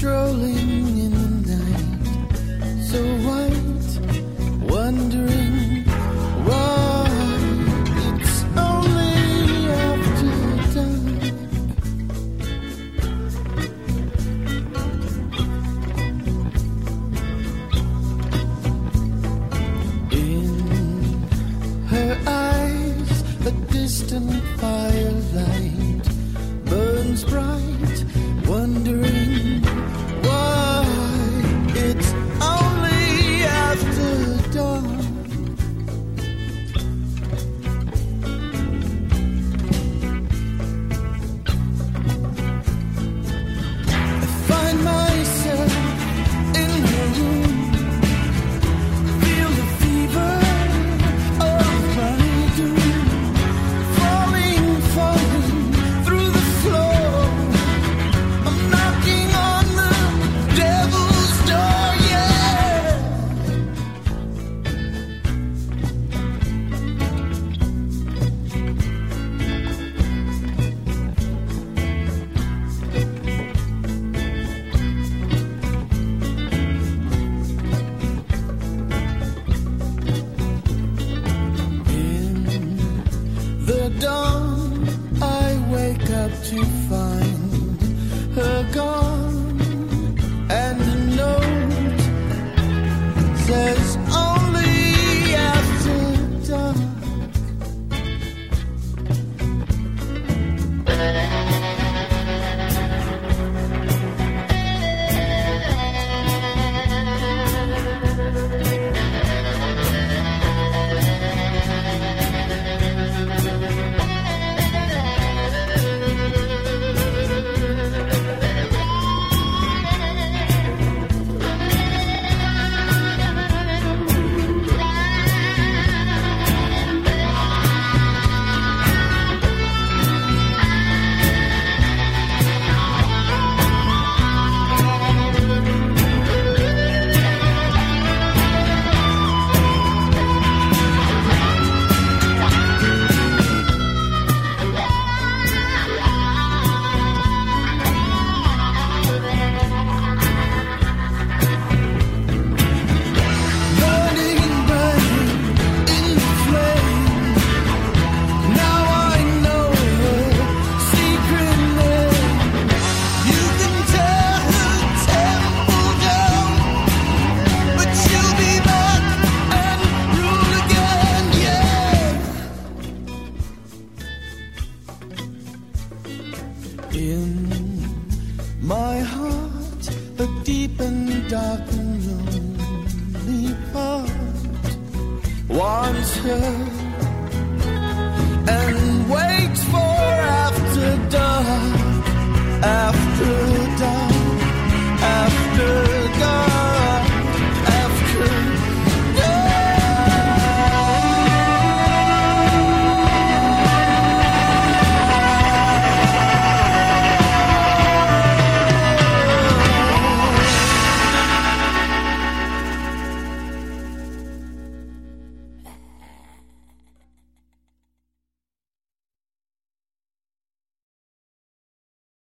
strolling in the night, so white, wondering why it's only after dark. In her eyes, a distant fire. to In my heart, a deep and dark and lonely part and wait.